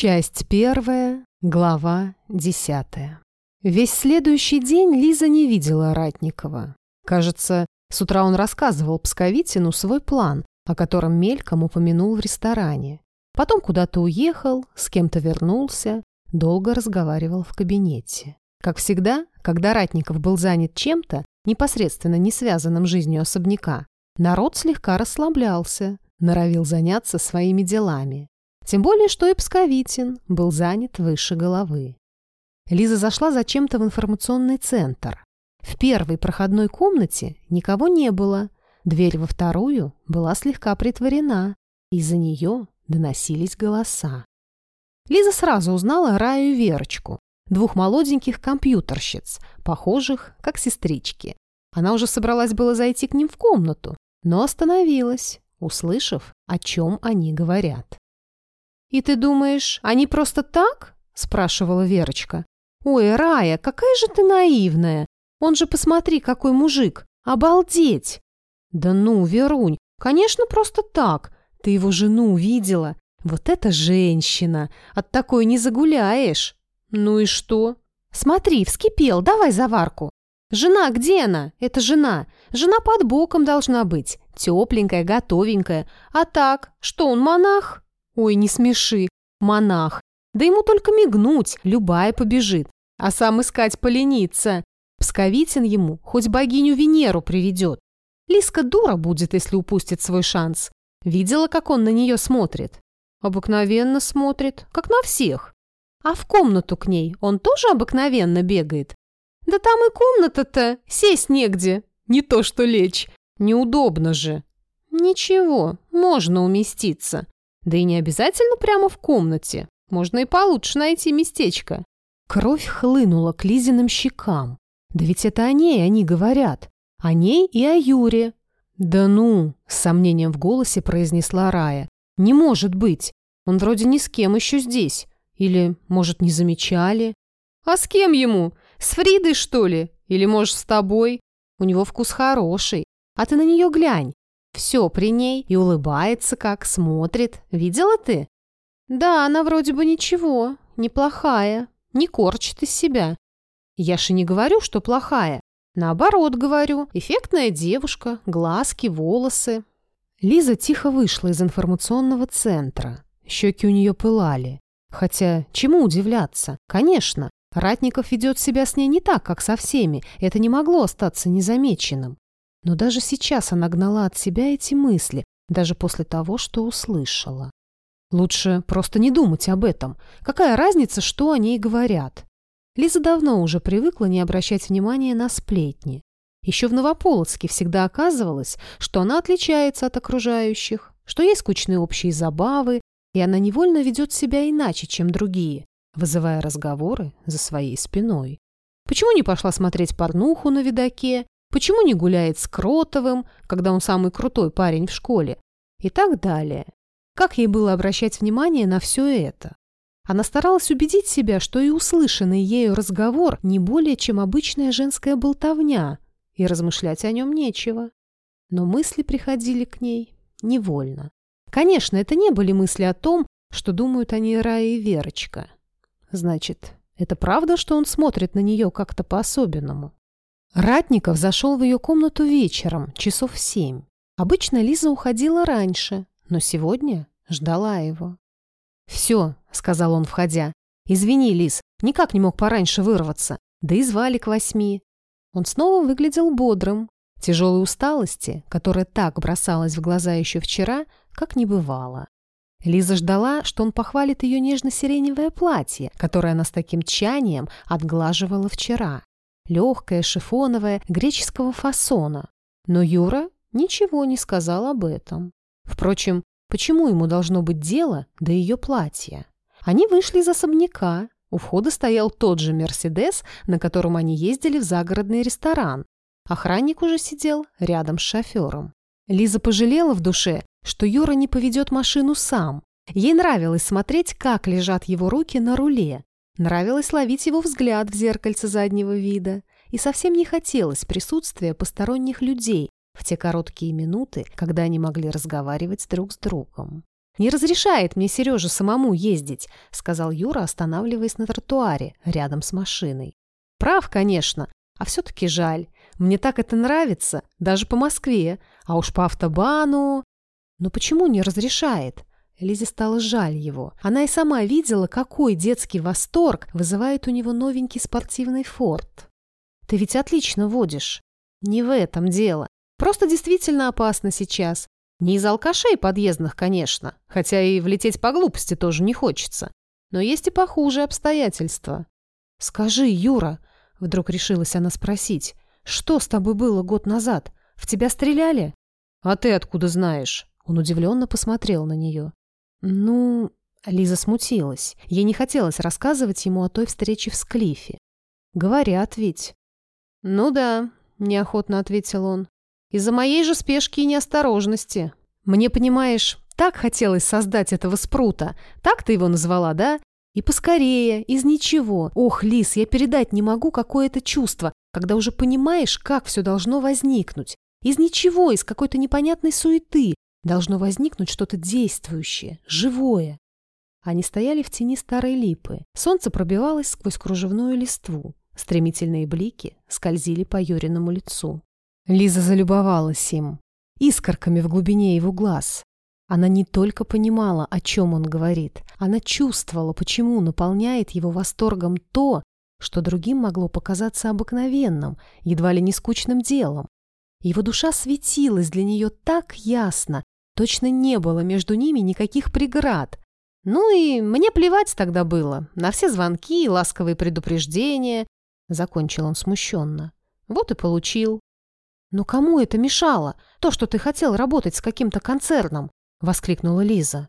Часть первая, глава десятая. Весь следующий день Лиза не видела Ратникова. Кажется, с утра он рассказывал Псковитину свой план, о котором мельком упомянул в ресторане. Потом куда-то уехал, с кем-то вернулся, долго разговаривал в кабинете. Как всегда, когда Ратников был занят чем-то, непосредственно не связанным жизнью особняка, народ слегка расслаблялся, норовил заняться своими делами. Тем более, что и Псковитин был занят выше головы. Лиза зашла зачем-то в информационный центр. В первой проходной комнате никого не было. Дверь во вторую была слегка притворена. Из-за нее доносились голоса. Лиза сразу узнала Раю и Верочку, двух молоденьких компьютерщиц, похожих как сестрички. Она уже собралась было зайти к ним в комнату, но остановилась, услышав, о чем они говорят. «И ты думаешь, они просто так?» – спрашивала Верочка. «Ой, Рая, какая же ты наивная! Он же, посмотри, какой мужик! Обалдеть!» «Да ну, Верунь, конечно, просто так. Ты его жену видела? Вот это женщина! От такой не загуляешь!» «Ну и что?» «Смотри, вскипел, давай заварку!» «Жена, где она? Это жена. Жена под боком должна быть. Тепленькая, готовенькая. А так, что он монах?» Ой, не смеши. Монах. Да ему только мигнуть, любая побежит. А сам искать поленится. Псковитин ему хоть богиню Венеру приведет. Лиска дура будет, если упустит свой шанс. Видела, как он на нее смотрит? Обыкновенно смотрит, как на всех. А в комнату к ней он тоже обыкновенно бегает? Да там и комната-то, сесть негде. Не то что лечь. Неудобно же. Ничего, можно уместиться. Да и не обязательно прямо в комнате. Можно и получше найти местечко. Кровь хлынула к Лизиным щекам. Да ведь это о ней они говорят. О ней и о Юре. «Да ну!» – с сомнением в голосе произнесла Рая. «Не может быть! Он вроде ни с кем еще здесь. Или, может, не замечали?» «А с кем ему? С Фридой, что ли? Или, может, с тобой? У него вкус хороший. А ты на нее глянь. Все при ней и улыбается как, смотрит. Видела ты? Да, она вроде бы ничего, неплохая, не корчит из себя. Я же не говорю, что плохая. Наоборот, говорю, эффектная девушка, глазки, волосы. Лиза тихо вышла из информационного центра. Щеки у нее пылали. Хотя, чему удивляться? Конечно, Ратников ведет себя с ней не так, как со всеми. Это не могло остаться незамеченным. Но даже сейчас она гнала от себя эти мысли, даже после того, что услышала. Лучше просто не думать об этом. Какая разница, что о ней говорят? Лиза давно уже привыкла не обращать внимания на сплетни. Еще в Новополоцке всегда оказывалось, что она отличается от окружающих, что есть скучные общие забавы, и она невольно ведет себя иначе, чем другие, вызывая разговоры за своей спиной. Почему не пошла смотреть порнуху на видаке Почему не гуляет с Кротовым, когда он самый крутой парень в школе? И так далее. Как ей было обращать внимание на все это? Она старалась убедить себя, что и услышанный ею разговор не более чем обычная женская болтовня, и размышлять о нем нечего. Но мысли приходили к ней невольно. Конечно, это не были мысли о том, что думают о ней Рая и Верочка. Значит, это правда, что он смотрит на нее как-то по-особенному? Ратников зашел в ее комнату вечером, часов в семь. Обычно Лиза уходила раньше, но сегодня ждала его. «Все», — сказал он, входя. «Извини, Лиз, никак не мог пораньше вырваться. Да и звали к восьми». Он снова выглядел бодрым. Тяжелой усталости, которая так бросалась в глаза еще вчера, как не бывало. Лиза ждала, что он похвалит ее нежно-сиреневое платье, которое она с таким тчанием отглаживала вчера легкая, шифоновая, греческого фасона. Но Юра ничего не сказал об этом. Впрочем, почему ему должно быть дело до ее платья? Они вышли из особняка. У входа стоял тот же «Мерседес», на котором они ездили в загородный ресторан. Охранник уже сидел рядом с шофером. Лиза пожалела в душе, что Юра не поведет машину сам. Ей нравилось смотреть, как лежат его руки на руле, Нравилось ловить его взгляд в зеркальце заднего вида, и совсем не хотелось присутствия посторонних людей в те короткие минуты, когда они могли разговаривать друг с другом. Не разрешает мне Сережа самому ездить», — сказал Юра, останавливаясь на тротуаре, рядом с машиной. «Прав, конечно, а все-таки жаль. Мне так это нравится, даже по Москве, а уж по автобану...» «Но почему не разрешает?» Лизе стало жаль его. Она и сама видела, какой детский восторг вызывает у него новенький спортивный форт. «Ты ведь отлично водишь». «Не в этом дело. Просто действительно опасно сейчас. Не из алкашей подъездных, конечно, хотя и влететь по глупости тоже не хочется. Но есть и похуже обстоятельства. «Скажи, Юра», — вдруг решилась она спросить, «что с тобой было год назад? В тебя стреляли?» «А ты откуда знаешь?» Он удивленно посмотрел на нее. «Ну...» Лиза смутилась. Ей не хотелось рассказывать ему о той встрече в Склифе. «Говорят ведь». «Ну да», — неохотно ответил он. Из-за моей же спешки и неосторожности. Мне, понимаешь, так хотелось создать этого спрута. Так ты его назвала, да? И поскорее, из ничего. Ох, Лис, я передать не могу, какое это чувство, когда уже понимаешь, как все должно возникнуть. Из ничего, из какой-то непонятной суеты должно возникнуть что-то действующее, живое. Они стояли в тени старой липы. Солнце пробивалось сквозь кружевную листву. Стремительные блики скользили по Юриному лицу. Лиза залюбовалась им, искорками в глубине его глаз. Она не только понимала, о чем он говорит, она чувствовала, почему наполняет его восторгом то, что другим могло показаться обыкновенным, едва ли не скучным делом. Его душа светилась для нее так ясно, точно не было между ними никаких преград. Ну и мне плевать тогда было на все звонки и ласковые предупреждения, закончил он смущенно. Вот и получил. «Но кому это мешало? То, что ты хотел работать с каким-то концерном!» — воскликнула Лиза.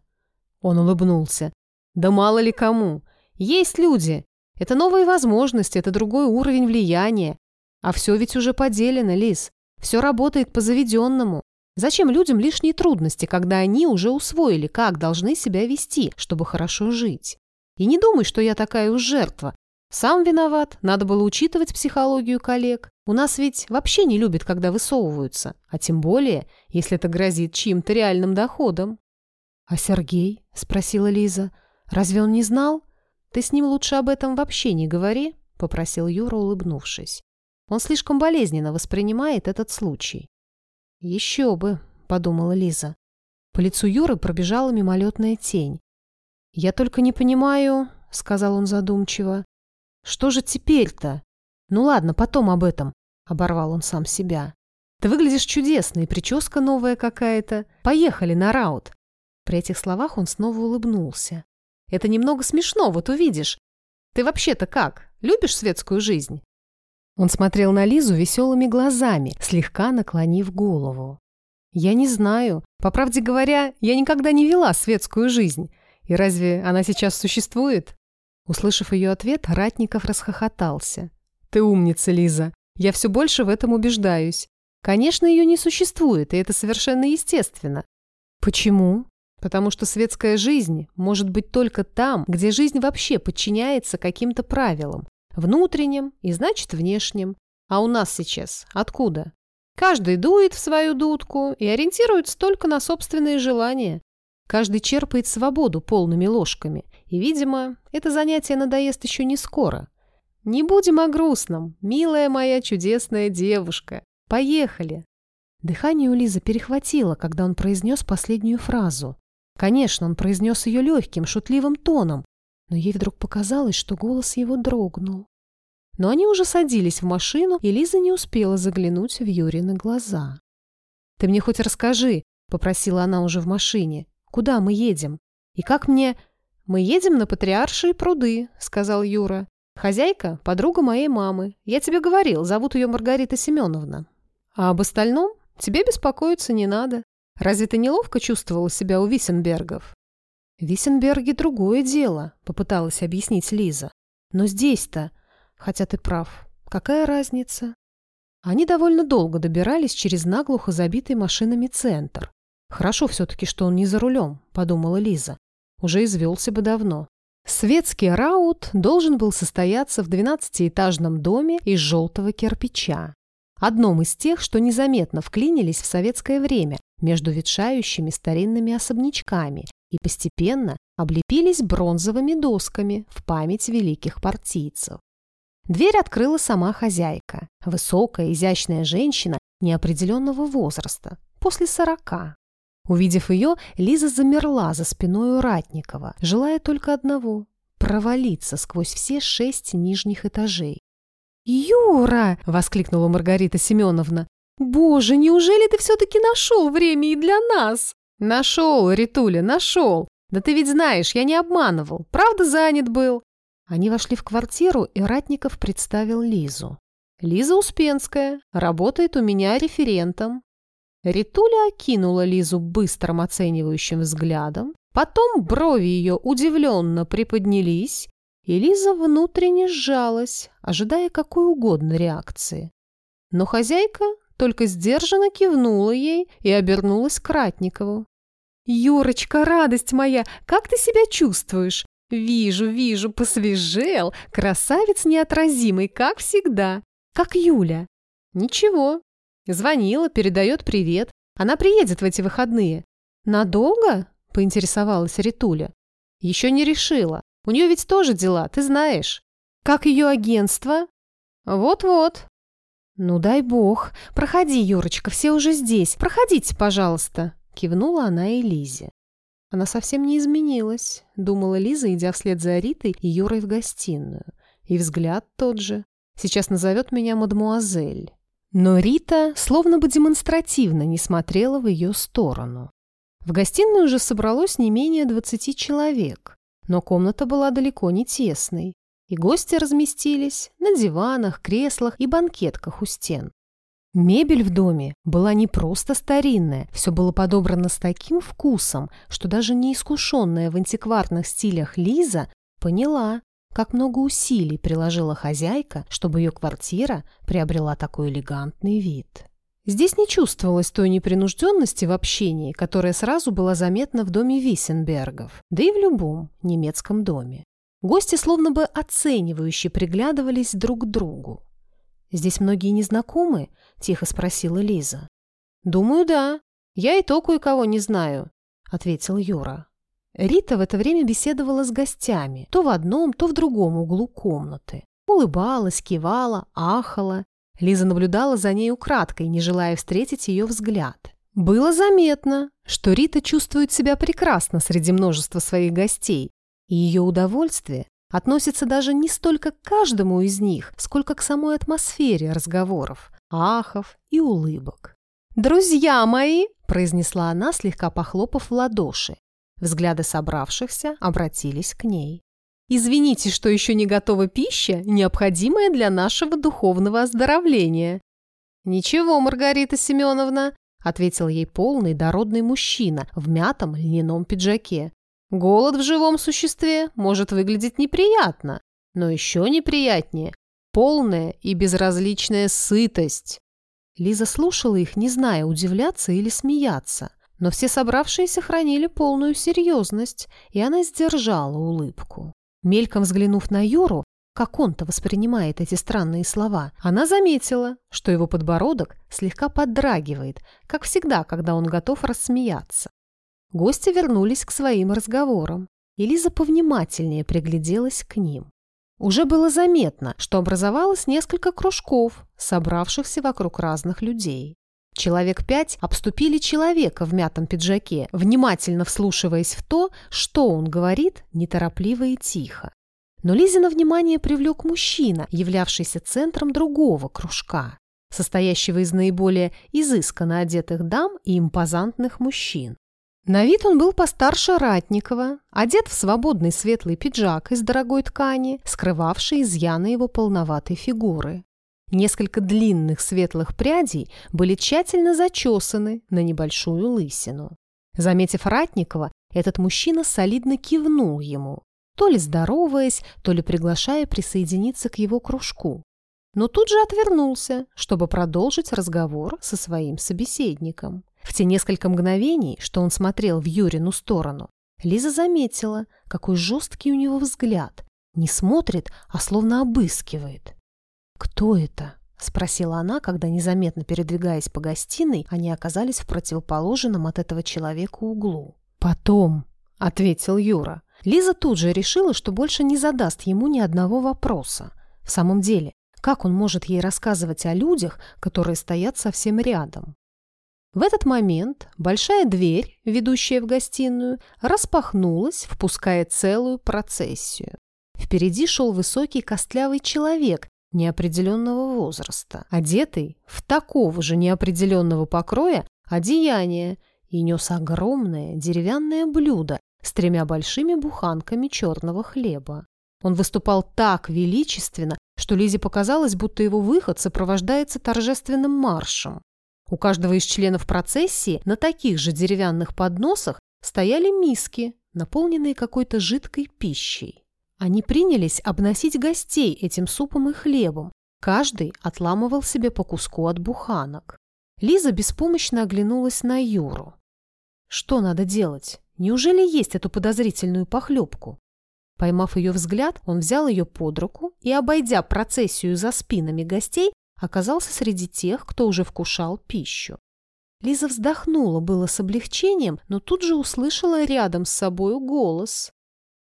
Он улыбнулся. «Да мало ли кому! Есть люди! Это новые возможности, это другой уровень влияния. А все ведь уже поделено, Лиз. Все работает по заведенному. Зачем людям лишние трудности, когда они уже усвоили, как должны себя вести, чтобы хорошо жить? И не думай, что я такая уж жертва. Сам виноват, надо было учитывать психологию коллег. У нас ведь вообще не любят, когда высовываются, а тем более, если это грозит чьим-то реальным доходом. «А Сергей?» – спросила Лиза. «Разве он не знал?» «Ты с ним лучше об этом вообще не говори», – попросил Юра, улыбнувшись. «Он слишком болезненно воспринимает этот случай». «Еще бы», – подумала Лиза. По лицу Юры пробежала мимолетная тень. «Я только не понимаю», — сказал он задумчиво, — «что же теперь-то? Ну ладно, потом об этом оборвал он сам себя. «Ты выглядишь чудесно, и прическа новая какая-то. Поехали на раут!» При этих словах он снова улыбнулся. «Это немного смешно, вот увидишь. Ты вообще-то как? Любишь светскую жизнь?» Он смотрел на Лизу веселыми глазами, слегка наклонив голову. «Я не знаю. По правде говоря, я никогда не вела светскую жизнь. И разве она сейчас существует?» Услышав ее ответ, Ратников расхохотался. «Ты умница, Лиза. Я все больше в этом убеждаюсь. Конечно, ее не существует, и это совершенно естественно. Почему? Потому что светская жизнь может быть только там, где жизнь вообще подчиняется каким-то правилам. Внутренним и, значит, внешним. А у нас сейчас откуда? Каждый дует в свою дудку и ориентируется только на собственные желания. Каждый черпает свободу полными ложками. И, видимо, это занятие надоест еще не скоро. Не будем о грустном, милая моя чудесная девушка. Поехали. Дыхание у Лизы перехватило, когда он произнес последнюю фразу. Конечно, он произнес ее легким, шутливым тоном, но ей вдруг показалось, что голос его дрогнул. Но они уже садились в машину, и Лиза не успела заглянуть в Юрины глаза. «Ты мне хоть расскажи», — попросила она уже в машине, — «куда мы едем? И как мне...» «Мы едем на Патриаршие пруды», — сказал Юра. Хозяйка – подруга моей мамы. Я тебе говорил, зовут ее Маргарита Семеновна. А об остальном тебе беспокоиться не надо. Разве ты неловко чувствовала себя у Виссенбергов? Виссенберги – другое дело, попыталась объяснить Лиза. Но здесь-то, хотя ты прав, какая разница? Они довольно долго добирались через наглухо забитый машинами центр. Хорошо все-таки, что он не за рулем, подумала Лиза. Уже извелся бы давно. Светский раут должен был состояться в 12-этажном доме из желтого кирпича. Одном из тех, что незаметно вклинились в советское время между ветшающими старинными особнячками, и постепенно облепились бронзовыми досками в память великих партийцев. Дверь открыла сама хозяйка, высокая, изящная женщина неопределенного возраста, после сорока. Увидев ее, Лиза замерла за спиной у Ратникова, желая только одного — провалиться сквозь все шесть нижних этажей. «Юра!» — воскликнула Маргарита Семеновна. «Боже, неужели ты все-таки нашел время и для нас?» «Нашел, Ритуля, нашел. Да ты ведь знаешь, я не обманывал. Правда, занят был». Они вошли в квартиру, и Ратников представил Лизу. «Лиза Успенская. Работает у меня референтом». Ритуля окинула Лизу быстрым оценивающим взглядом, потом брови ее удивленно приподнялись, и Лиза внутренне сжалась, ожидая какой угодно реакции. Но хозяйка только сдержанно кивнула ей и обернулась к Ратникову. «Юрочка, радость моя, как ты себя чувствуешь? Вижу, вижу, посвежел, красавец неотразимый, как всегда. Как Юля». «Ничего». Звонила, передает привет. Она приедет в эти выходные. «Надолго?» – поинтересовалась Ритуля. «Еще не решила. У нее ведь тоже дела, ты знаешь». «Как ее агентство?» «Вот-вот». «Ну, дай бог. Проходи, Юрочка, все уже здесь. Проходите, пожалуйста». Кивнула она Элизе. Она совсем не изменилась, думала Лиза, идя вслед за Ритой и Юрой в гостиную. И взгляд тот же. Сейчас назовет меня мадмуазель. Но Рита словно бы демонстративно не смотрела в ее сторону. В гостиной уже собралось не менее двадцати человек, но комната была далеко не тесной, и гости разместились на диванах, креслах и банкетках у стен. Мебель в доме была не просто старинная, все было подобрано с таким вкусом, что даже неискушенная в антикварных стилях Лиза поняла, как много усилий приложила хозяйка, чтобы ее квартира приобрела такой элегантный вид. Здесь не чувствовалось той непринужденности в общении, которая сразу была заметна в доме Виссенбергов, да и в любом немецком доме. Гости словно бы оценивающе приглядывались друг к другу. «Здесь многие незнакомы?» — тихо спросила Лиза. «Думаю, да. Я и то кое-кого не знаю», — ответил Юра. Рита в это время беседовала с гостями, то в одном, то в другом углу комнаты. Улыбалась, кивала, ахала. Лиза наблюдала за ней украдкой, не желая встретить ее взгляд. Было заметно, что Рита чувствует себя прекрасно среди множества своих гостей, и ее удовольствие относится даже не столько к каждому из них, сколько к самой атмосфере разговоров, ахов и улыбок. «Друзья мои!» – произнесла она, слегка похлопав в ладоши. Взгляды собравшихся обратились к ней. «Извините, что еще не готова пища, необходимая для нашего духовного оздоровления». «Ничего, Маргарита Семеновна», – ответил ей полный дородный мужчина в мятом льняном пиджаке. Голод в живом существе может выглядеть неприятно, но еще неприятнее – полная и безразличная сытость. Лиза слушала их, не зная, удивляться или смеяться. Но все собравшиеся хранили полную серьезность, и она сдержала улыбку. Мельком взглянув на Юру, как он-то воспринимает эти странные слова, она заметила, что его подбородок слегка поддрагивает, как всегда, когда он готов рассмеяться. Гости вернулись к своим разговорам, и Лиза повнимательнее пригляделась к ним. Уже было заметно, что образовалось несколько кружков, собравшихся вокруг разных людей. Человек пять обступили человека в мятом пиджаке, внимательно вслушиваясь в то, что он говорит, неторопливо и тихо. Но Лизина внимание привлек мужчина, являвшийся центром другого кружка, состоящего из наиболее изысканно одетых дам и импозантных мужчин. На вид он был постарше Ратникова, одет в свободный светлый пиджак из дорогой ткани, скрывавший изъяны его полноватой фигуры. Несколько длинных светлых прядей были тщательно зачесаны на небольшую лысину. Заметив Ратникова, этот мужчина солидно кивнул ему, то ли здороваясь, то ли приглашая присоединиться к его кружку. Но тут же отвернулся, чтобы продолжить разговор со своим собеседником. В те несколько мгновений, что он смотрел в Юрину сторону, Лиза заметила, какой жесткий у него взгляд. Не смотрит, а словно обыскивает. «Кто это?» — спросила она, когда, незаметно передвигаясь по гостиной, они оказались в противоположном от этого человека углу. «Потом», — ответил Юра. Лиза тут же решила, что больше не задаст ему ни одного вопроса. В самом деле, как он может ей рассказывать о людях, которые стоят совсем рядом? В этот момент большая дверь, ведущая в гостиную, распахнулась, впуская целую процессию. Впереди шел высокий костлявый человек неопределенного возраста, одетый в такого же неопределенного покроя одеяние и нес огромное деревянное блюдо с тремя большими буханками черного хлеба. Он выступал так величественно, что Лизе показалось, будто его выход сопровождается торжественным маршем. У каждого из членов процессии на таких же деревянных подносах стояли миски, наполненные какой-то жидкой пищей. Они принялись обносить гостей этим супом и хлебом. Каждый отламывал себе по куску от буханок. Лиза беспомощно оглянулась на Юру. Что надо делать? Неужели есть эту подозрительную похлебку? Поймав ее взгляд, он взял ее под руку и, обойдя процессию за спинами гостей, оказался среди тех, кто уже вкушал пищу. Лиза вздохнула было с облегчением, но тут же услышала рядом с собою голос.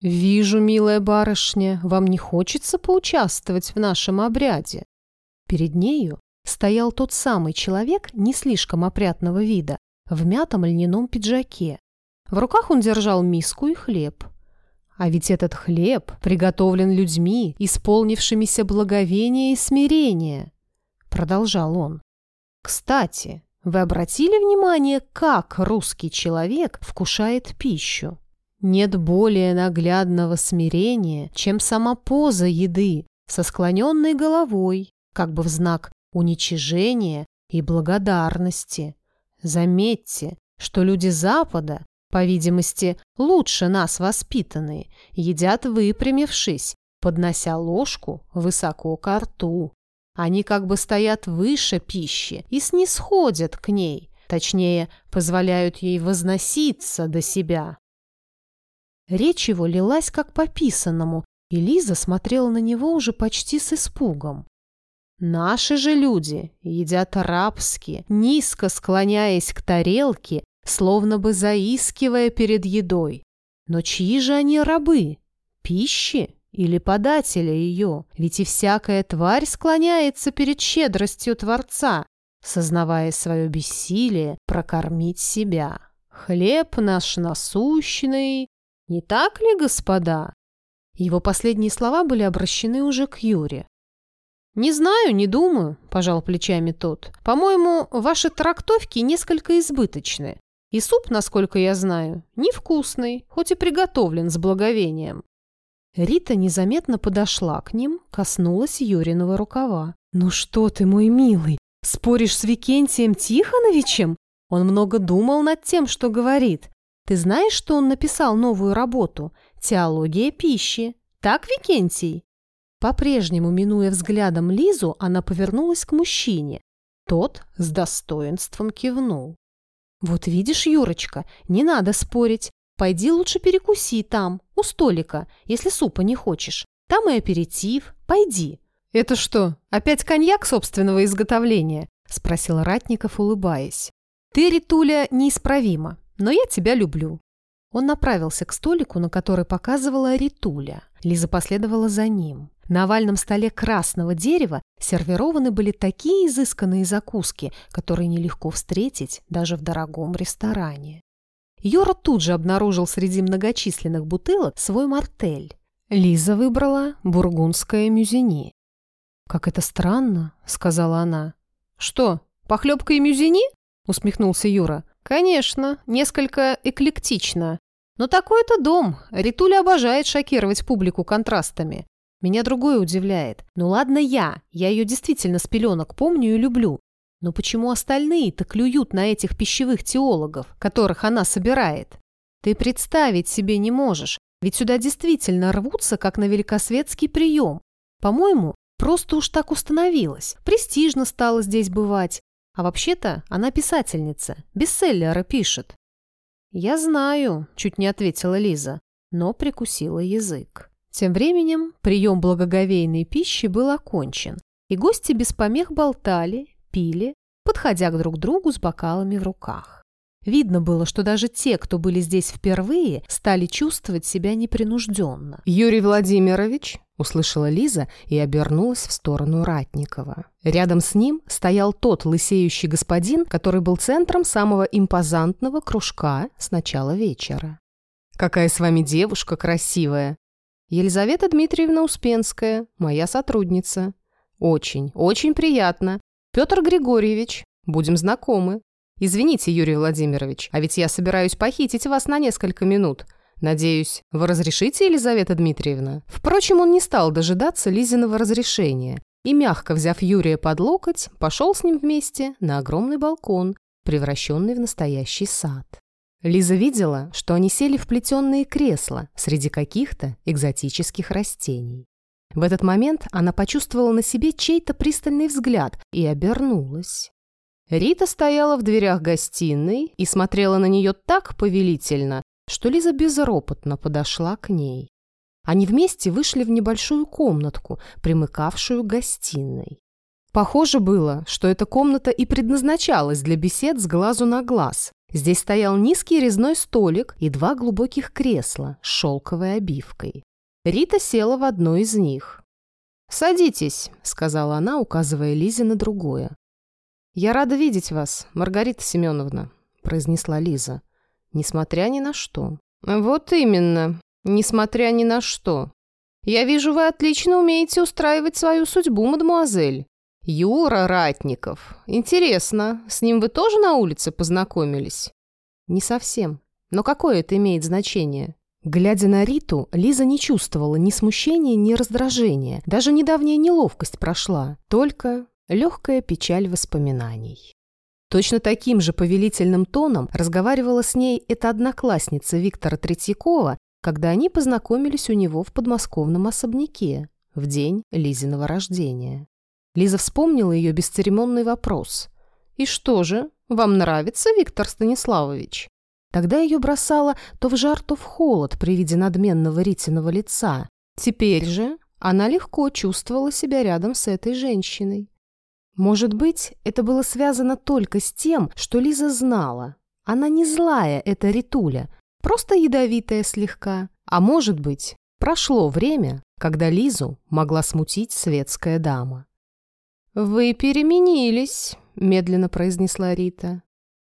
«Вижу, милая барышня, вам не хочется поучаствовать в нашем обряде». Перед нею стоял тот самый человек не слишком опрятного вида, в мятом льняном пиджаке. В руках он держал миску и хлеб. А ведь этот хлеб приготовлен людьми, исполнившимися благовения и смирения, продолжал он. Кстати, вы обратили внимание, как русский человек вкушает пищу? Нет более наглядного смирения, чем сама поза еды со склоненной головой, как бы в знак уничижения и благодарности. Заметьте, что люди Запада, по видимости, лучше нас воспитанные, едят выпрямившись, поднося ложку высоко к рту. Они как бы стоят выше пищи и снисходят к ней, точнее, позволяют ей возноситься до себя. Речь его лилась как по писанному, и Лиза смотрела на него уже почти с испугом. Наши же люди едят рабски, низко склоняясь к тарелке, словно бы заискивая перед едой. Но чьи же они рабы? Пищи или подателя ее? Ведь и всякая тварь склоняется перед щедростью Творца, сознавая свое бессилие прокормить себя. Хлеб наш насущный, не так ли, господа? Его последние слова были обращены уже к Юре. «Не знаю, не думаю», – пожал плечами тот. «По-моему, ваши трактовки несколько избыточны. И суп, насколько я знаю, невкусный, хоть и приготовлен с благовением». Рита незаметно подошла к ним, коснулась Юриного рукава. «Ну что ты, мой милый, споришь с Викентием Тихоновичем? Он много думал над тем, что говорит. Ты знаешь, что он написал новую работу «Теология пищи». Так, Викентий?» По-прежнему, минуя взглядом Лизу, она повернулась к мужчине. Тот с достоинством кивнул. «Вот видишь, Юрочка, не надо спорить. Пойди лучше перекуси там, у столика, если супа не хочешь. Там и аперитив. Пойди». «Это что, опять коньяк собственного изготовления?» – спросил Ратников, улыбаясь. «Ты, Ритуля, неисправима, но я тебя люблю. Он направился к столику, на который показывала Ритуля. Лиза последовала за ним. На овальном столе красного дерева сервированы были такие изысканные закуски, которые нелегко встретить даже в дорогом ресторане. Йора тут же обнаружил среди многочисленных бутылок свой мартель. Лиза выбрала бургундское мюзини. «Как это странно», — сказала она. «Что, похлебка и мюзини?» — усмехнулся Юра. Конечно, несколько эклектично. Но такой-то дом. Ритуля обожает шокировать публику контрастами. Меня другое удивляет. Ну ладно я, я ее действительно с пеленок помню и люблю. Но почему остальные-то клюют на этих пищевых теологов, которых она собирает? Ты представить себе не можешь, ведь сюда действительно рвутся, как на великосветский прием. По-моему, просто уж так установилось. Престижно стало здесь бывать. А вообще-то она писательница, бестселлеры пишет. «Я знаю», – чуть не ответила Лиза, но прикусила язык. Тем временем прием благоговейной пищи был окончен, и гости без помех болтали, пили, подходя к друг другу с бокалами в руках. Видно было, что даже те, кто были здесь впервые, стали чувствовать себя непринужденно. «Юрий Владимирович», — услышала Лиза и обернулась в сторону Ратникова. Рядом с ним стоял тот лысеющий господин, который был центром самого импозантного кружка с начала вечера. «Какая с вами девушка красивая!» «Елизавета Дмитриевна Успенская, моя сотрудница». «Очень, очень приятно. Петр Григорьевич, будем знакомы». «Извините, Юрий Владимирович, а ведь я собираюсь похитить вас на несколько минут. Надеюсь, вы разрешите, Елизавета Дмитриевна?» Впрочем, он не стал дожидаться Лизиного разрешения и, мягко взяв Юрия под локоть, пошел с ним вместе на огромный балкон, превращенный в настоящий сад. Лиза видела, что они сели в плетенные кресла среди каких-то экзотических растений. В этот момент она почувствовала на себе чей-то пристальный взгляд и обернулась. Рита стояла в дверях гостиной и смотрела на нее так повелительно, что Лиза безропотно подошла к ней. Они вместе вышли в небольшую комнатку, примыкавшую к гостиной. Похоже было, что эта комната и предназначалась для бесед с глазу на глаз. Здесь стоял низкий резной столик и два глубоких кресла с шелковой обивкой. Рита села в одно из них. «Садитесь», — сказала она, указывая Лизе на другое. «Я рада видеть вас, Маргарита Семеновна», — произнесла Лиза. «Несмотря ни на что». «Вот именно, несмотря ни на что. Я вижу, вы отлично умеете устраивать свою судьбу, мадемуазель. Юра Ратников. Интересно, с ним вы тоже на улице познакомились?» «Не совсем. Но какое это имеет значение?» Глядя на Риту, Лиза не чувствовала ни смущения, ни раздражения. Даже недавняя неловкость прошла. Только легкая печаль воспоминаний. Точно таким же повелительным тоном разговаривала с ней эта одноклассница Виктора Третьякова, когда они познакомились у него в подмосковном особняке в день Лизиного рождения. Лиза вспомнила ее бесцеремонный вопрос. «И что же, вам нравится Виктор Станиславович?» Тогда ее бросало то в жар, то в холод при виде надменного Ритиного лица. Теперь же она легко чувствовала себя рядом с этой женщиной. Может быть, это было связано только с тем, что Лиза знала. Она не злая, эта Ритуля, просто ядовитая слегка. А может быть, прошло время, когда Лизу могла смутить светская дама. «Вы переменились», — медленно произнесла Рита.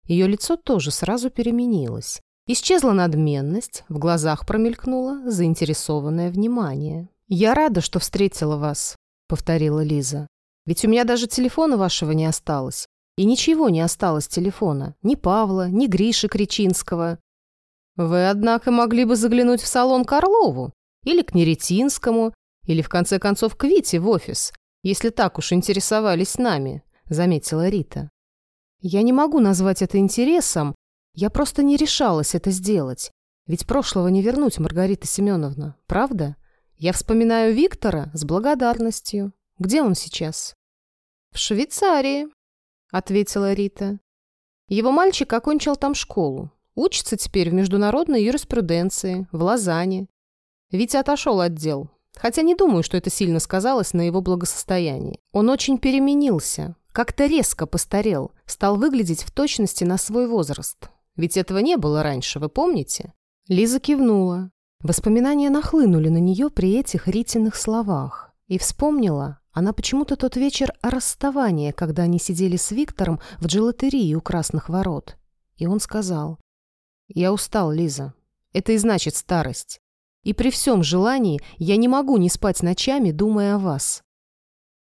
Ее лицо тоже сразу переменилось. Исчезла надменность, в глазах промелькнуло заинтересованное внимание. «Я рада, что встретила вас», — повторила Лиза. Ведь у меня даже телефона вашего не осталось. И ничего не осталось телефона. Ни Павла, ни Гриши Кричинского. Вы, однако, могли бы заглянуть в салон Карлову. Или к Неретинскому. Или, в конце концов, к Вите в офис. Если так уж интересовались нами, заметила Рита. Я не могу назвать это интересом. Я просто не решалась это сделать. Ведь прошлого не вернуть, Маргарита Семеновна. Правда? Я вспоминаю Виктора с благодарностью. Где он сейчас?» «В Швейцарии», — ответила Рита. «Его мальчик окончил там школу. Учится теперь в международной юриспруденции, в Лозанне. Витя отошел от дел, хотя не думаю, что это сильно сказалось на его благосостоянии. Он очень переменился, как-то резко постарел, стал выглядеть в точности на свой возраст. Ведь этого не было раньше, вы помните?» Лиза кивнула. Воспоминания нахлынули на нее при этих Ритиных словах и вспомнила она почему-то тот вечер расставания, когда они сидели с Виктором в джелатерии у Красных Ворот. И он сказал, «Я устал, Лиза. Это и значит старость. И при всем желании я не могу не спать ночами, думая о вас».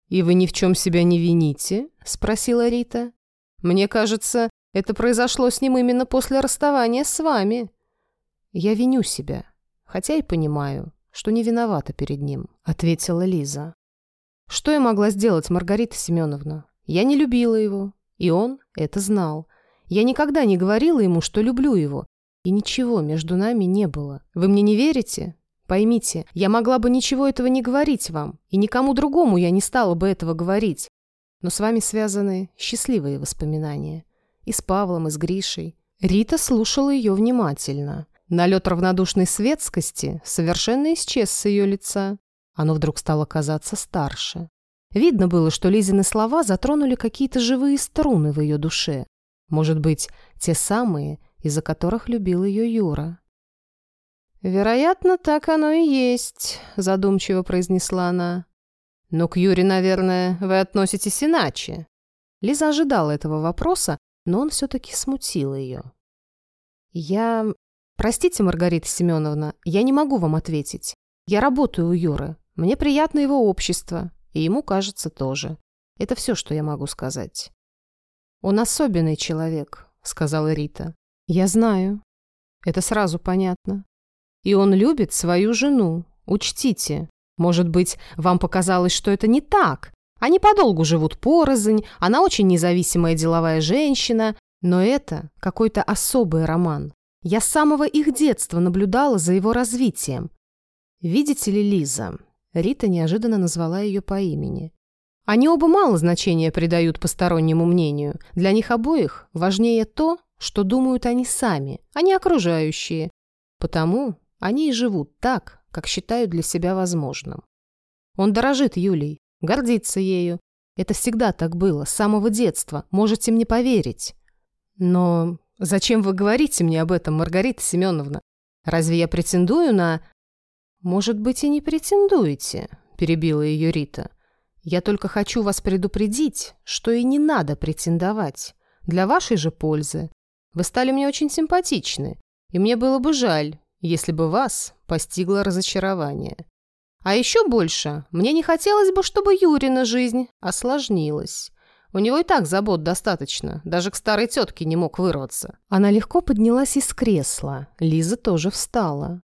«И вы ни в чем себя не вините?» — спросила Рита. «Мне кажется, это произошло с ним именно после расставания с вами». «Я виню себя, хотя и понимаю, что не виновата перед ним», — ответила Лиза. Что я могла сделать, Маргарита Семеновна? Я не любила его, и он это знал. Я никогда не говорила ему, что люблю его, и ничего между нами не было. Вы мне не верите? Поймите, я могла бы ничего этого не говорить вам, и никому другому я не стала бы этого говорить. Но с вами связаны счастливые воспоминания. И с Павлом, и с Гришей. Рита слушала ее внимательно. Налет равнодушной светскости совершенно исчез с ее лица. Оно вдруг стало казаться старше. Видно было, что Лизины слова затронули какие-то живые струны в ее душе. Может быть, те самые, из-за которых любил ее Юра. «Вероятно, так оно и есть», — задумчиво произнесла она. «Но к Юре, наверное, вы относитесь иначе». Лиза ожидала этого вопроса, но он все-таки смутил ее. «Я... Простите, Маргарита Семеновна, я не могу вам ответить. Я работаю у Юры. Мне приятно его общество, и ему, кажется, тоже. Это все, что я могу сказать». «Он особенный человек», — сказала Рита. «Я знаю. Это сразу понятно. И он любит свою жену. Учтите. Может быть, вам показалось, что это не так. Они подолгу живут порознь, она очень независимая деловая женщина, но это какой-то особый роман. Я с самого их детства наблюдала за его развитием. Видите ли, Лиза, Рита неожиданно назвала ее по имени. Они оба мало значения придают постороннему мнению. Для них обоих важнее то, что думают они сами, а не окружающие. Потому они и живут так, как считают для себя возможным. Он дорожит Юлей, гордится ею. Это всегда так было, с самого детства, можете мне поверить. Но зачем вы говорите мне об этом, Маргарита Семеновна? Разве я претендую на... Может быть, и не претендуете, перебила ее Рита. Я только хочу вас предупредить, что и не надо претендовать. Для вашей же пользы. Вы стали мне очень симпатичны, и мне было бы жаль, если бы вас постигло разочарование. А еще больше мне не хотелось бы, чтобы Юрина жизнь осложнилась. У него и так забот достаточно, даже к старой тетке не мог вырваться. Она легко поднялась из кресла, Лиза тоже встала.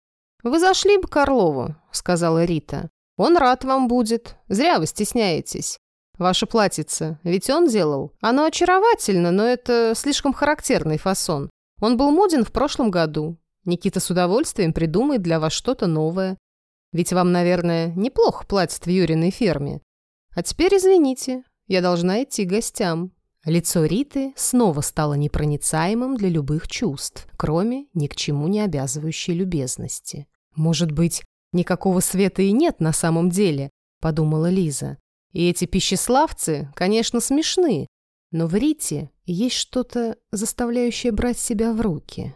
«Вы зашли бы к Орлову», — сказала Рита. «Он рад вам будет. Зря вы стесняетесь. Ваше платьице, ведь он делал. Оно очаровательно, но это слишком характерный фасон. Он был моден в прошлом году. Никита с удовольствием придумает для вас что-то новое. Ведь вам, наверное, неплохо платят в Юриной ферме. А теперь извините, я должна идти к гостям». Лицо Риты снова стало непроницаемым для любых чувств, кроме ни к чему не обязывающей любезности. «Может быть, никакого света и нет на самом деле», — подумала Лиза. «И эти пищеславцы, конечно, смешны, но в Рите есть что-то, заставляющее брать себя в руки».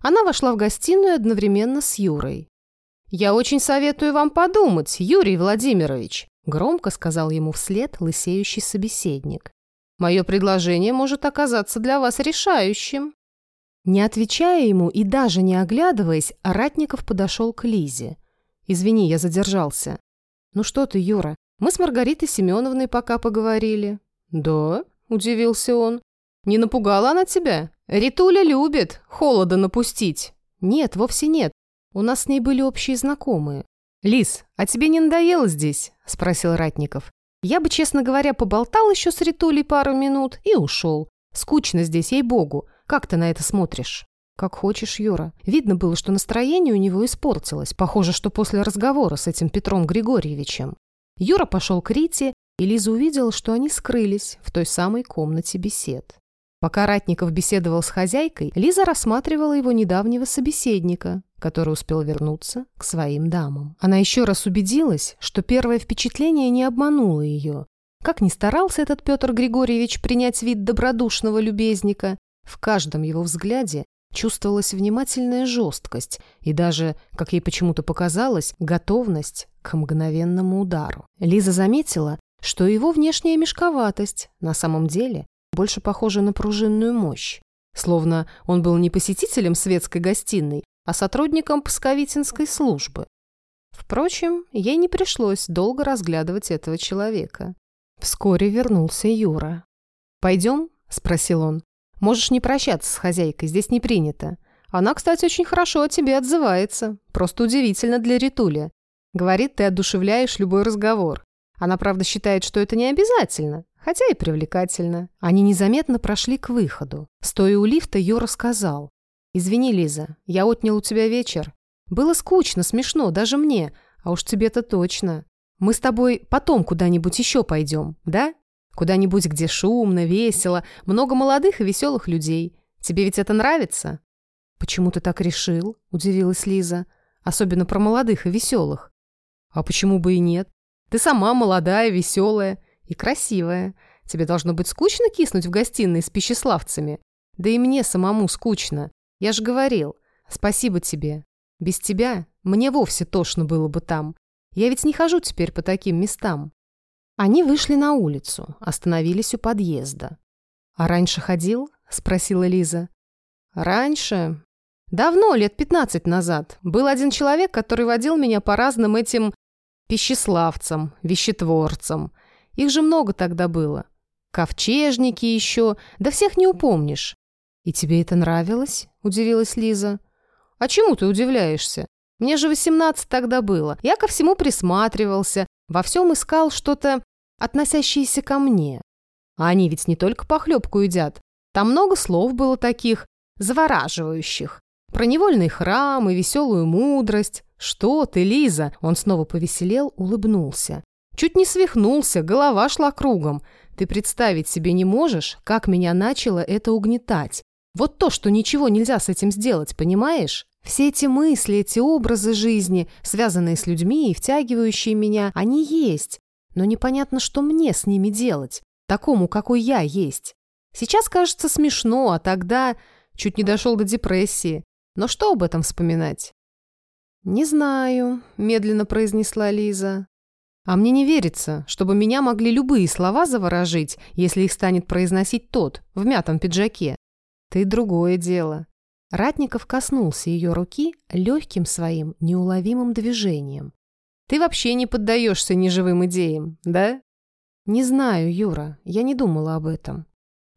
Она вошла в гостиную одновременно с Юрой. «Я очень советую вам подумать, Юрий Владимирович», громко сказал ему вслед лысеющий собеседник. «Мое предложение может оказаться для вас решающим». Не отвечая ему и даже не оглядываясь, Ратников подошел к Лизе. «Извини, я задержался». «Ну что ты, Юра, мы с Маргаритой Семеновной пока поговорили». «Да?» – удивился он. «Не напугала она тебя? Ритуля любит холода напустить». «Нет, вовсе нет. У нас с ней были общие знакомые». «Лис, а тебе не надоело здесь?» – спросил Ратников. «Я бы, честно говоря, поболтал еще с Ритулей пару минут и ушел. Скучно здесь, ей-богу. Как ты на это смотришь?» «Как хочешь, Юра. Видно было, что настроение у него испортилось. Похоже, что после разговора с этим Петром Григорьевичем. Юра пошел к Рите, и Лиза увидела, что они скрылись в той самой комнате бесед. Пока Ратников беседовал с хозяйкой, Лиза рассматривала его недавнего собеседника, который успел вернуться к своим дамам. Она еще раз убедилась, что первое впечатление не обмануло ее. Как ни старался этот Петр Григорьевич принять вид добродушного любезника, в каждом его взгляде чувствовалась внимательная жесткость и даже, как ей почему-то показалось, готовность к мгновенному удару. Лиза заметила, что его внешняя мешковатость на самом деле больше похоже на пружинную мощь. Словно он был не посетителем светской гостиной, а сотрудником псковитинской службы. Впрочем, ей не пришлось долго разглядывать этого человека. Вскоре вернулся Юра. «Пойдем?» – спросил он. «Можешь не прощаться с хозяйкой, здесь не принято. Она, кстати, очень хорошо о тебе отзывается. Просто удивительно для Ритуля. Говорит, ты одушевляешь любой разговор. Она, правда, считает, что это не обязательно, хотя и привлекательно. Они незаметно прошли к выходу. Стоя у лифта, Юра сказал. «Извини, Лиза, я отнял у тебя вечер. Было скучно, смешно, даже мне, а уж тебе-то точно. Мы с тобой потом куда-нибудь еще пойдем, да? Куда-нибудь, где шумно, весело, много молодых и веселых людей. Тебе ведь это нравится?» «Почему ты так решил?» – удивилась Лиза. «Особенно про молодых и веселых». «А почему бы и нет? Ты сама молодая, веселая и красивая. Тебе должно быть скучно киснуть в гостиной с пищеславцами. Да и мне самому скучно. Я же говорил. Спасибо тебе. Без тебя мне вовсе тошно было бы там. Я ведь не хожу теперь по таким местам. Они вышли на улицу, остановились у подъезда. «А раньше ходил?» — спросила Лиза. «Раньше? Давно, лет пятнадцать назад. Был один человек, который водил меня по разным этим пищеславцам, вещетворцам. Их же много тогда было. Ковчежники еще, да всех не упомнишь. «И тебе это нравилось?» – удивилась Лиза. «А чему ты удивляешься? Мне же восемнадцать тогда было. Я ко всему присматривался, во всем искал что-то, относящееся ко мне. А они ведь не только похлебку едят. Там много слов было таких, завораживающих. Про невольный храм и веселую мудрость. Что ты, Лиза?» Он снова повеселел, улыбнулся. Чуть не свихнулся, голова шла кругом. Ты представить себе не можешь, как меня начало это угнетать. Вот то, что ничего нельзя с этим сделать, понимаешь? Все эти мысли, эти образы жизни, связанные с людьми и втягивающие меня, они есть. Но непонятно, что мне с ними делать, такому, какой я есть. Сейчас кажется смешно, а тогда чуть не дошел до депрессии. Но что об этом вспоминать? «Не знаю», — медленно произнесла Лиза. А мне не верится, чтобы меня могли любые слова заворожить, если их станет произносить тот, в мятом пиджаке. Ты другое дело. Ратников коснулся ее руки легким своим неуловимым движением. Ты вообще не поддаешься неживым идеям, да? Не знаю, Юра, я не думала об этом.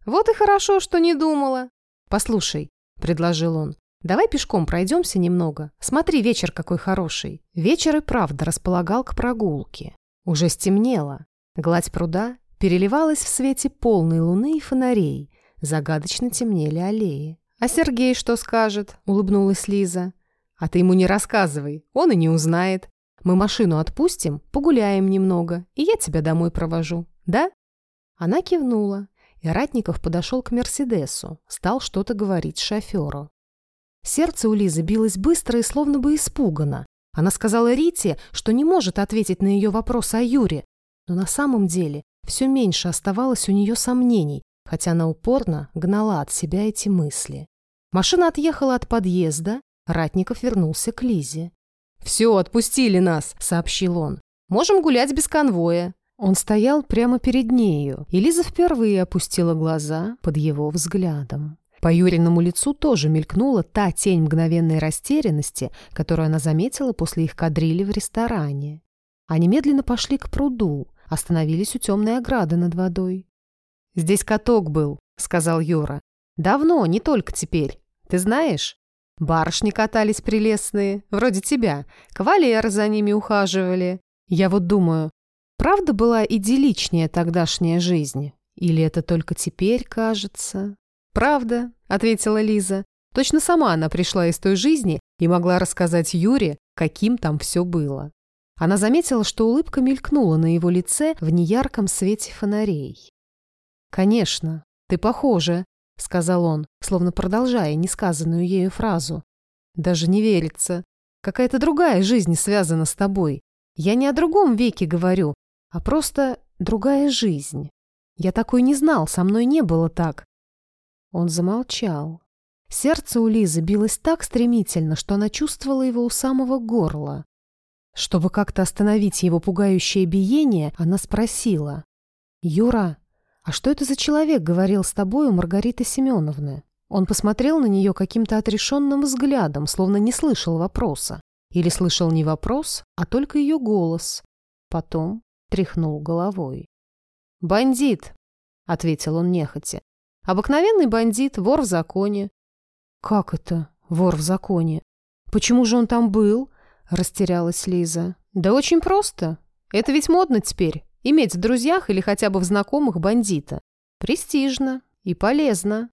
Вот и хорошо, что не думала. Послушай, предложил он, давай пешком пройдемся немного. Смотри, вечер какой хороший. Вечер и правда располагал к прогулке. Уже стемнело. Гладь пруда переливалась в свете полной луны и фонарей. Загадочно темнели аллеи. «А Сергей что скажет?» — улыбнулась Лиза. «А ты ему не рассказывай, он и не узнает. Мы машину отпустим, погуляем немного, и я тебя домой провожу. Да?» Она кивнула, и Ратников подошел к Мерседесу, стал что-то говорить шоферу. Сердце у Лизы билось быстро и словно бы испуганно. Она сказала Рите, что не может ответить на ее вопрос о Юре, но на самом деле все меньше оставалось у нее сомнений, хотя она упорно гнала от себя эти мысли. Машина отъехала от подъезда, Ратников вернулся к Лизе. «Все, отпустили нас», — сообщил он. «Можем гулять без конвоя». Он стоял прямо перед нею, и Лиза впервые опустила глаза под его взглядом. По Юриному лицу тоже мелькнула та тень мгновенной растерянности, которую она заметила после их кадрили в ресторане. Они медленно пошли к пруду, остановились у темной ограды над водой. «Здесь каток был», — сказал Юра. «Давно, не только теперь. Ты знаешь? Барышни катались прелестные, вроде тебя. Кавалеры за ними ухаживали. Я вот думаю, правда была идилличнее тогдашняя жизнь? Или это только теперь кажется?» «Правда», — ответила Лиза. Точно сама она пришла из той жизни и могла рассказать Юре, каким там все было. Она заметила, что улыбка мелькнула на его лице в неярком свете фонарей. «Конечно, ты похожа», — сказал он, словно продолжая несказанную ею фразу. «Даже не верится. Какая-то другая жизнь связана с тобой. Я не о другом веке говорю, а просто другая жизнь. Я такой не знал, со мной не было так. Он замолчал. Сердце у Лизы билось так стремительно, что она чувствовала его у самого горла. Чтобы как-то остановить его пугающее биение, она спросила. «Юра, а что это за человек говорил с тобой у Маргариты Семеновны?» Он посмотрел на нее каким-то отрешенным взглядом, словно не слышал вопроса. Или слышал не вопрос, а только ее голос. Потом тряхнул головой. «Бандит», — ответил он нехотя. Обыкновенный бандит, вор в законе. Как это, вор в законе? Почему же он там был? Растерялась Лиза. Да очень просто. Это ведь модно теперь. Иметь в друзьях или хотя бы в знакомых бандита. Престижно и полезно.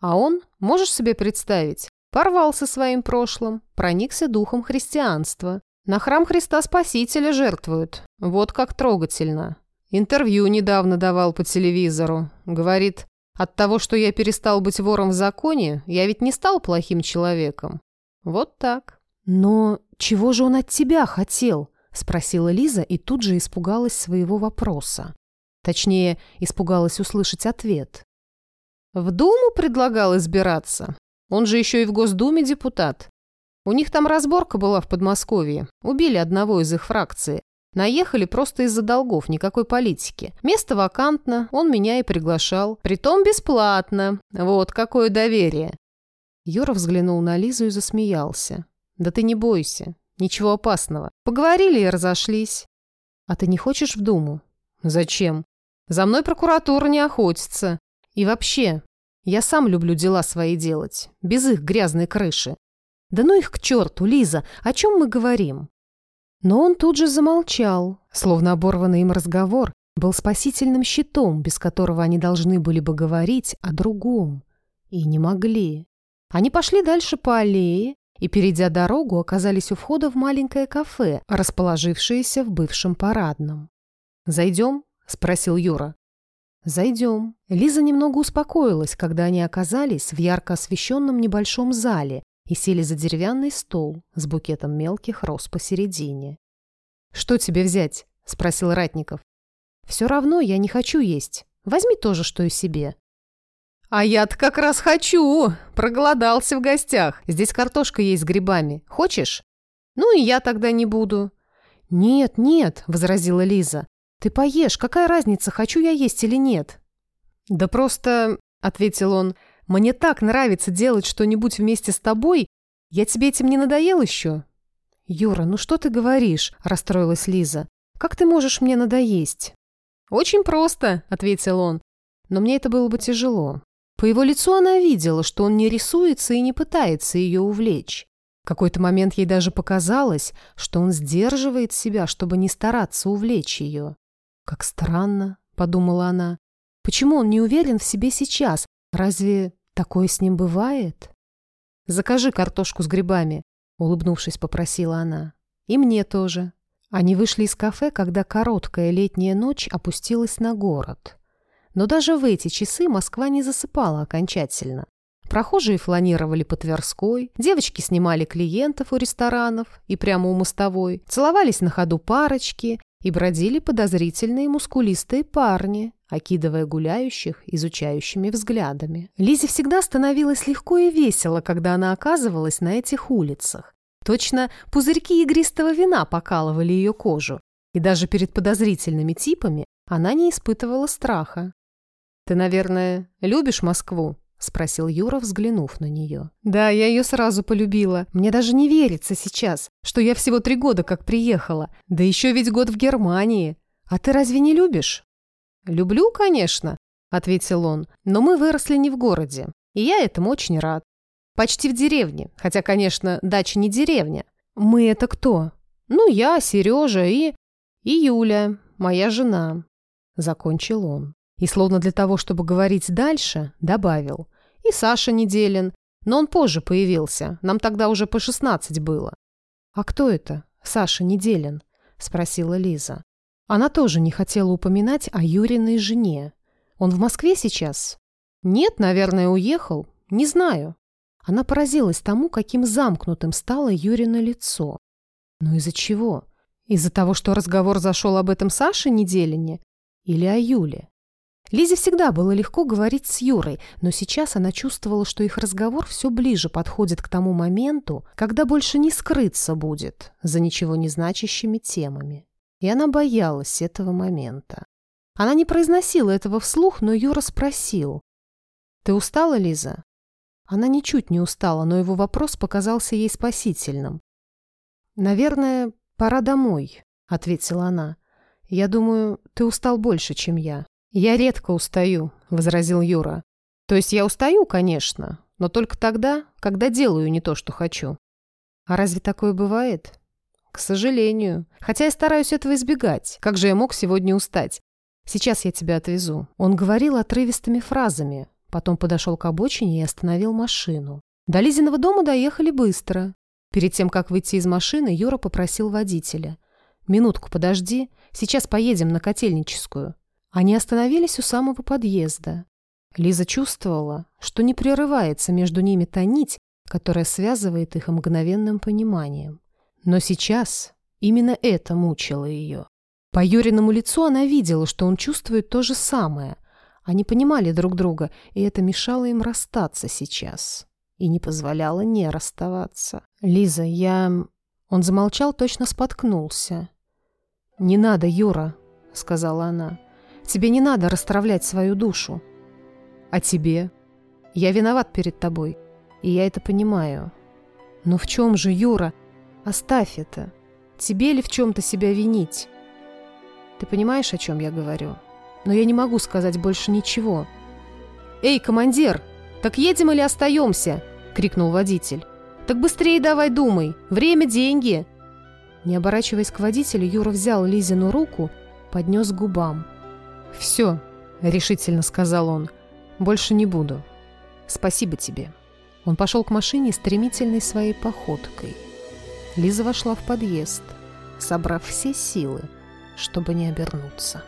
А он, можешь себе представить, порвался своим прошлым, проникся духом христианства. На храм Христа Спасителя жертвуют. Вот как трогательно. Интервью недавно давал по телевизору. Говорит, от того, что я перестал быть вором в законе, я ведь не стал плохим человеком. Вот так. Но чего же он от тебя хотел? Спросила Лиза и тут же испугалась своего вопроса. Точнее, испугалась услышать ответ. В Думу предлагал избираться. Он же еще и в Госдуме депутат. У них там разборка была в Подмосковье. Убили одного из их фракции. Наехали просто из-за долгов, никакой политики. Место вакантно, он меня и приглашал. Притом бесплатно. Вот какое доверие. Юра взглянул на Лизу и засмеялся. «Да ты не бойся. Ничего опасного. Поговорили и разошлись. А ты не хочешь в Думу? Зачем? За мной прокуратура не охотится. И вообще, я сам люблю дела свои делать, без их грязной крыши. Да ну их к черту, Лиза, о чем мы говорим? Но он тут же замолчал, словно оборванный им разговор был спасительным щитом, без которого они должны были бы говорить о другом. И не могли. Они пошли дальше по аллее, и, перейдя дорогу, оказались у входа в маленькое кафе, расположившееся в бывшем парадном. «Зайдем?» – спросил Юра. «Зайдем». Лиза немного успокоилась, когда они оказались в ярко освещенном небольшом зале и сели за деревянный стол с букетом мелких роз посередине. «Что тебе взять?» – спросил Ратников. «Все равно я не хочу есть. Возьми тоже, что и себе». «А я-то как раз хочу! Проголодался в гостях. Здесь картошка есть с грибами. Хочешь?» «Ну и я тогда не буду». «Нет, нет», — возразила Лиза. «Ты поешь. Какая разница, хочу я есть или нет?» «Да просто...» — ответил он. «Мне так нравится делать что-нибудь вместе с тобой. Я тебе этим не надоел еще?» «Юра, ну что ты говоришь?» — расстроилась Лиза. «Как ты можешь мне надоесть?» «Очень просто», — ответил он. «Но мне это было бы тяжело. По его лицу она видела, что он не рисуется и не пытается ее увлечь. В какой-то момент ей даже показалось, что он сдерживает себя, чтобы не стараться увлечь ее. «Как странно», — подумала она. «Почему он не уверен в себе сейчас? Разве такое с ним бывает?» «Закажи картошку с грибами», — улыбнувшись, попросила она. «И мне тоже». Они вышли из кафе, когда короткая летняя ночь опустилась на город. Но даже в эти часы Москва не засыпала окончательно. Прохожие фланировали по Тверской, девочки снимали клиентов у ресторанов и прямо у мостовой, целовались на ходу парочки и бродили подозрительные мускулистые парни, окидывая гуляющих изучающими взглядами. Лизе всегда становилось легко и весело, когда она оказывалась на этих улицах. Точно пузырьки игристого вина покалывали ее кожу, и даже перед подозрительными типами она не испытывала страха. «Ты, наверное, любишь Москву?» — спросил Юра, взглянув на нее. «Да, я ее сразу полюбила. Мне даже не верится сейчас, что я всего три года как приехала. Да еще ведь год в Германии. А ты разве не любишь?» «Люблю, конечно», — ответил он. «Но мы выросли не в городе, и я этому очень рад. Почти в деревне, хотя, конечно, дача не деревня. Мы это кто? Ну, я, Сережа и... и Юля, моя жена», — закончил он. И словно для того, чтобы говорить дальше, добавил. Саша Неделин, но он позже появился, нам тогда уже по шестнадцать было. «А кто это, Саша Неделин?» – спросила Лиза. Она тоже не хотела упоминать о Юриной жене. «Он в Москве сейчас?» «Нет, наверное, уехал. Не знаю». Она поразилась тому, каким замкнутым стало Юрина лицо. Но из-за чего? Из-за того, что разговор зашел об этом Саше Неделине? Или о Юле? Лизе всегда было легко говорить с Юрой, но сейчас она чувствовала, что их разговор все ближе подходит к тому моменту, когда больше не скрыться будет за ничего не значащими темами. И она боялась этого момента. Она не произносила этого вслух, но Юра спросил. «Ты устала, Лиза?» Она ничуть не устала, но его вопрос показался ей спасительным. «Наверное, пора домой», — ответила она. «Я думаю, ты устал больше, чем я». «Я редко устаю», — возразил Юра. «То есть я устаю, конечно, но только тогда, когда делаю не то, что хочу». «А разве такое бывает?» «К сожалению. Хотя я стараюсь этого избегать. Как же я мог сегодня устать? Сейчас я тебя отвезу». Он говорил отрывистыми фразами, потом подошел к обочине и остановил машину. До Лизиного дома доехали быстро. Перед тем, как выйти из машины, Юра попросил водителя. «Минутку подожди, сейчас поедем на Котельническую». Они остановились у самого подъезда. Лиза чувствовала, что не прерывается между ними та нить, которая связывает их мгновенным пониманием. Но сейчас именно это мучило ее. По Юриному лицу она видела, что он чувствует то же самое. Они понимали друг друга, и это мешало им расстаться сейчас. И не позволяло не расставаться. «Лиза, я...» Он замолчал, точно споткнулся. «Не надо, Юра», — сказала она. «Тебе не надо расстравлять свою душу. А тебе? Я виноват перед тобой, и я это понимаю. Но в чем же, Юра? Оставь это. Тебе ли в чем-то себя винить? Ты понимаешь, о чем я говорю? Но я не могу сказать больше ничего. «Эй, командир, так едем или остаемся?» — крикнул водитель. «Так быстрее давай думай. Время – деньги!» Не оборачиваясь к водителю, Юра взял Лизину руку, поднес к губам. «Все», — решительно сказал он, — «больше не буду. Спасибо тебе». Он пошел к машине стремительной своей походкой. Лиза вошла в подъезд, собрав все силы, чтобы не обернуться.